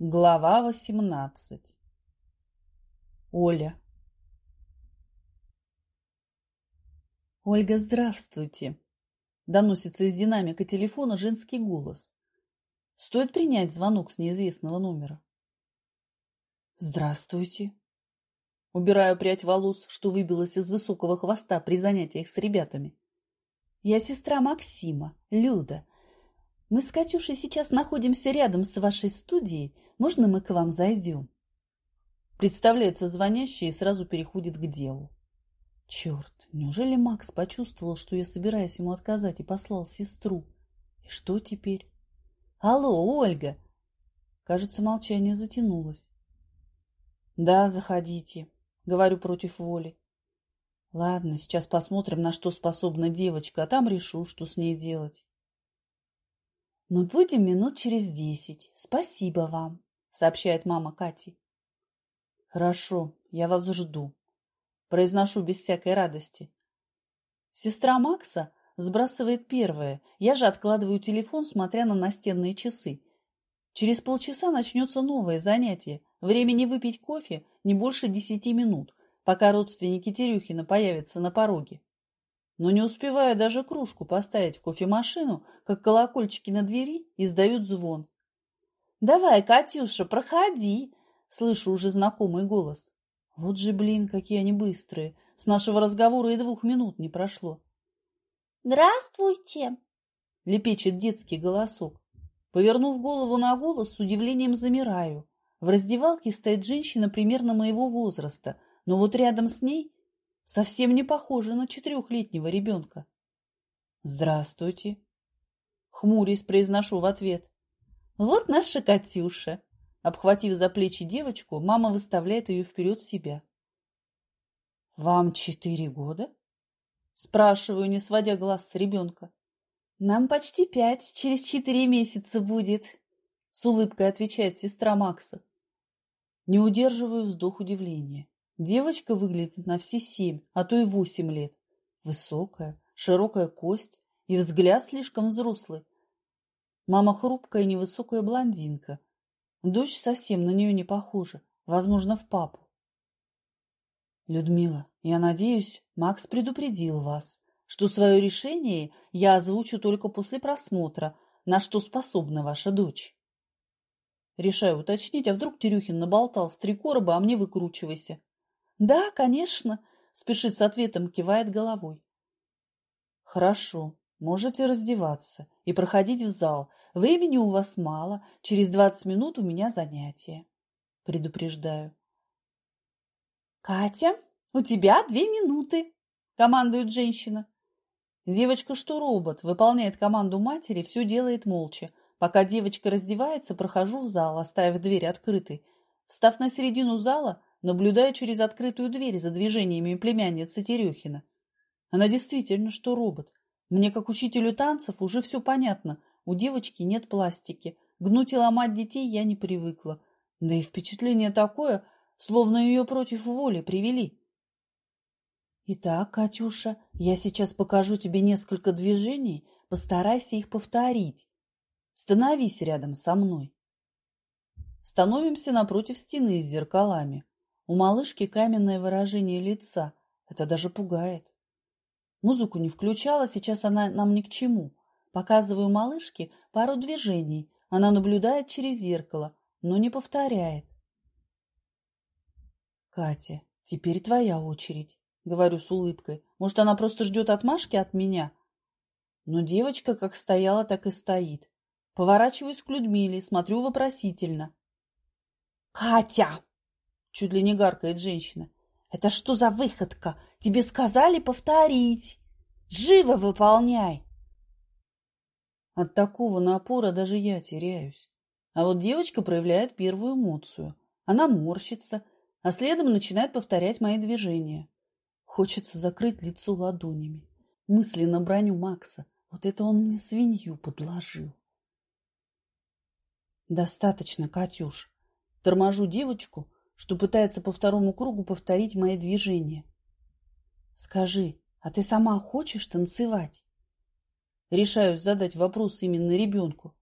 Глава восемнадцать. Оля. «Ольга, здравствуйте!» Доносится из динамика телефона женский голос. Стоит принять звонок с неизвестного номера. «Здравствуйте!» Убираю прядь волос, что выбилась из высокого хвоста при занятиях с ребятами. «Я сестра Максима, Люда. Мы с Катюшей сейчас находимся рядом с вашей студией. Можно мы к вам зайдем?» Представляется звонящий и сразу переходит к делу. Черт, неужели Макс почувствовал, что я собираюсь ему отказать и послал сестру? И что теперь? Алло, Ольга! Кажется, молчание затянулось. Да, заходите, говорю против воли. Ладно, сейчас посмотрим, на что способна девочка, а там решу, что с ней делать. Мы будем минут через десять. Спасибо вам, сообщает мама Кати. Хорошо, я вас жду. Произношу без всякой радости. Сестра Макса сбрасывает первое. Я же откладываю телефон, смотря на настенные часы. Через полчаса начнется новое занятие. Времени выпить кофе не больше десяти минут, пока родственники Терюхина появятся на пороге. Но не успеваю даже кружку поставить в кофемашину, как колокольчики на двери издают звон. «Давай, Катюша, проходи!» – слышу уже знакомый голос. Вот же, блин, какие они быстрые. С нашего разговора и двух минут не прошло. «Здравствуйте!» — лепечет детский голосок. Повернув голову на голос, с удивлением замираю. В раздевалке стоит женщина примерно моего возраста, но вот рядом с ней совсем не похожа на четырехлетнего ребенка. «Здравствуйте!» Хмурясь, произношу в ответ. «Вот наша Катюша!» Обхватив за плечи девочку, мама выставляет ее вперед себя. «Вам четыре года?» Спрашиваю, не сводя глаз с ребенка. «Нам почти пять, через четыре месяца будет», — с улыбкой отвечает сестра Макса. Не удерживаю вздох удивления. Девочка выглядит на все семь, а то и восемь лет. Высокая, широкая кость и взгляд слишком взрослый. Мама хрупкая невысокая блондинка, Дочь совсем на нее не похожа, возможно, в папу. Людмила, я надеюсь, Макс предупредил вас, что свое решение я озвучу только после просмотра, на что способна ваша дочь. Решаю уточнить, а вдруг Терюхин наболтал в три короба, а мне выкручивайся. Да, конечно, спешит с ответом, кивает головой. Хорошо, можете раздеваться и проходить в зал. Времени у вас мало, через двадцать минут у меня занятие. Предупреждаю. Катя, у тебя две минуты, командует женщина. Девочка, что робот, выполняет команду матери, все делает молча. Пока девочка раздевается, прохожу в зал, оставив дверь открытой. Встав на середину зала, наблюдаю через открытую дверь за движениями племянницы Терехина. Она действительно что робот. Мне, как учителю танцев, уже все понятно. У девочки нет пластики. Гнуть и ломать детей я не привыкла. Да и впечатление такое, словно ее против воли привели. Итак, Катюша, я сейчас покажу тебе несколько движений, постарайся их повторить. Становись рядом со мной. Становимся напротив стены с зеркалами. У малышки каменное выражение лица. Это даже пугает. Музыку не включала, сейчас она нам ни к чему. Показываю малышке пару движений. Она наблюдает через зеркало, но не повторяет. Катя, теперь твоя очередь, говорю с улыбкой. Может, она просто ждет отмашки от меня? Но девочка как стояла, так и стоит. Поворачиваюсь к Людмиле, смотрю вопросительно. «Катя!» – чуть ли не гаркает женщина. Это что за выходка? Тебе сказали повторить. Живо выполняй. От такого напора даже я теряюсь. А вот девочка проявляет первую эмоцию. Она морщится, а следом начинает повторять мои движения. Хочется закрыть лицо ладонями. Мысленно броню Макса. Вот это он мне свинью подложил. Достаточно, Катюш. Торможу девочку, что пытается по второму кругу повторить мои движения. Скажи, а ты сама хочешь танцевать? Решаюсь задать вопрос именно ребенку.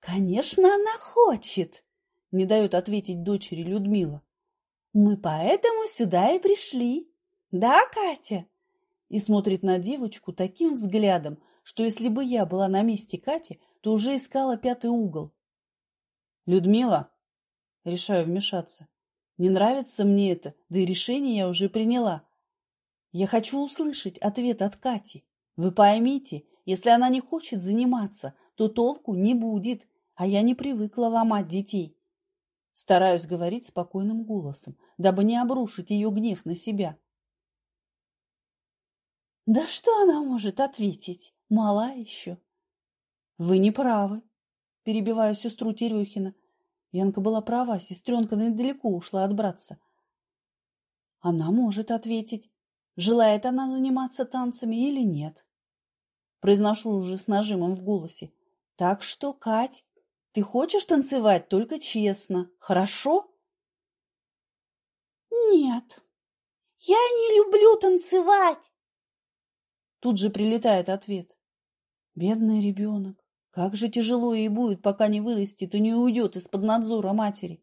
Конечно, она хочет, Не дает ответить дочери Людмила. Мы поэтому сюда и пришли. Да, Катя? И смотрит на девочку таким взглядом, что если бы я была на месте Кати, то уже искала пятый угол. Людмила, решаю вмешаться. Не нравится мне это, да и решение я уже приняла. Я хочу услышать ответ от Кати. Вы поймите, если она не хочет заниматься, то толку не будет, а я не привыкла ломать детей. Стараюсь говорить спокойным голосом, дабы не обрушить ее гнев на себя. Да что она может ответить? Мала еще. Вы не правы, перебиваю сестру Терехина. Янка была права, сестренка недалеко ушла от братца. Она может ответить, желает она заниматься танцами или нет. Произношу уже с нажимом в голосе. Так что, Кать, ты хочешь танцевать только честно, хорошо? Нет, я не люблю танцевать. Тут же прилетает ответ. Бедный ребенок. Как же тяжело ей будет, пока не вырастет и не уйдет из-под надзора матери.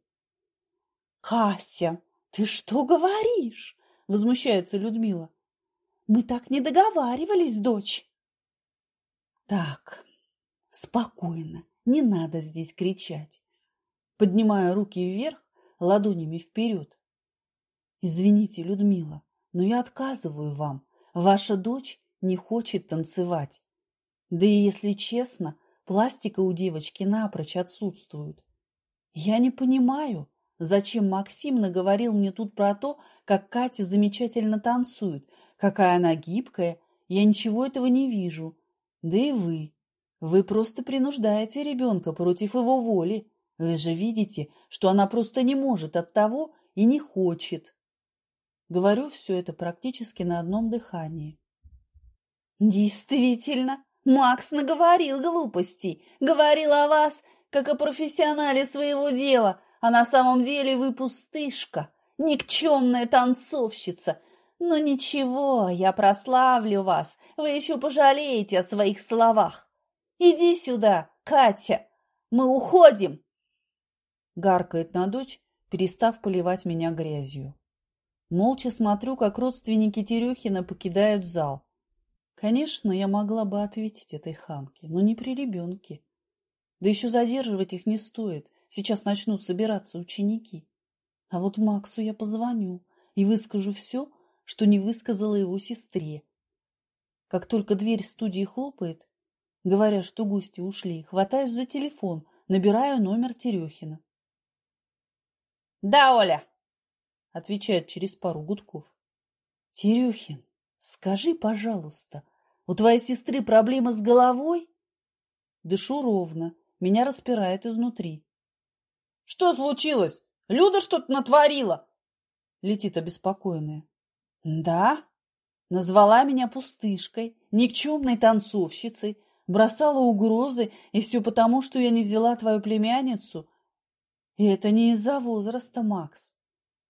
«Катя, ты что говоришь?» – возмущается Людмила. «Мы так не договаривались, дочь!» «Так, спокойно, не надо здесь кричать!» Поднимая руки вверх, ладонями вперед. «Извините, Людмила, но я отказываю вам. Ваша дочь не хочет танцевать. Да и, если честно, Пластика у девочки напрочь отсутствует. Я не понимаю, зачем Максим наговорил мне тут про то, как Катя замечательно танцует, какая она гибкая. Я ничего этого не вижу. Да и вы. Вы просто принуждаете ребенка против его воли. Вы же видите, что она просто не может от того и не хочет. Говорю все это практически на одном дыхании. Действительно, Макс наговорил глупостей, говорил о вас, как о профессионале своего дела, а на самом деле вы пустышка, никчемная танцовщица. Но ничего, я прославлю вас, вы еще пожалеете о своих словах. Иди сюда, Катя, мы уходим. Гаркает на дочь, перестав поливать меня грязью. Молча смотрю, как родственники Терехина покидают зал. Конечно, я могла бы ответить этой хамке, но не при ребенке. Да еще задерживать их не стоит. Сейчас начнут собираться ученики. А вот Максу я позвоню и выскажу все, что не высказала его сестре. Как только дверь студии хлопает, говоря, что гости ушли, хватаюсь за телефон, набираю номер Терехина. «Да, Оля!» – отвечает через пару гудков. «Терехин, скажи, пожалуйста, у твоей сестры проблемы с головой? Дышу ровно. Меня распирает изнутри. Что случилось? Люда что-то натворила? Летит обеспокоенная. Да? Назвала меня пустышкой, никчемной танцовщицей, бросала угрозы, и все потому, что я не взяла твою племянницу. И это не из-за возраста, Макс.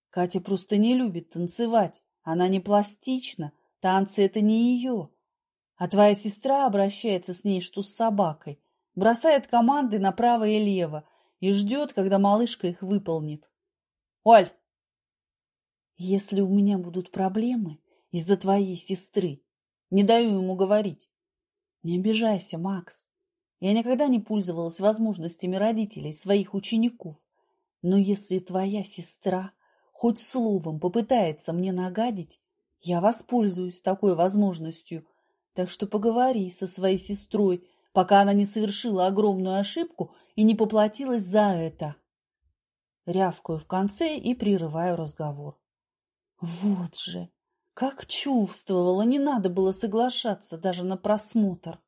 Катя просто не любит танцевать. Она не пластична. Танцы – это не ее. А твоя сестра обращается с ней, что с собакой, бросает команды направо и лево и ждет, когда малышка их выполнит. Оль! Если у меня будут проблемы из-за твоей сестры, не даю ему говорить. Не обижайся, Макс. Я никогда не пользовалась возможностями родителей своих учеников. Но если твоя сестра хоть словом попытается мне нагадить, я воспользуюсь такой возможностью – так что поговори со своей сестрой, пока она не совершила огромную ошибку и не поплатилась за это. Рявкаю в конце и прерываю разговор. Вот же, как чувствовала, не надо было соглашаться даже на просмотр.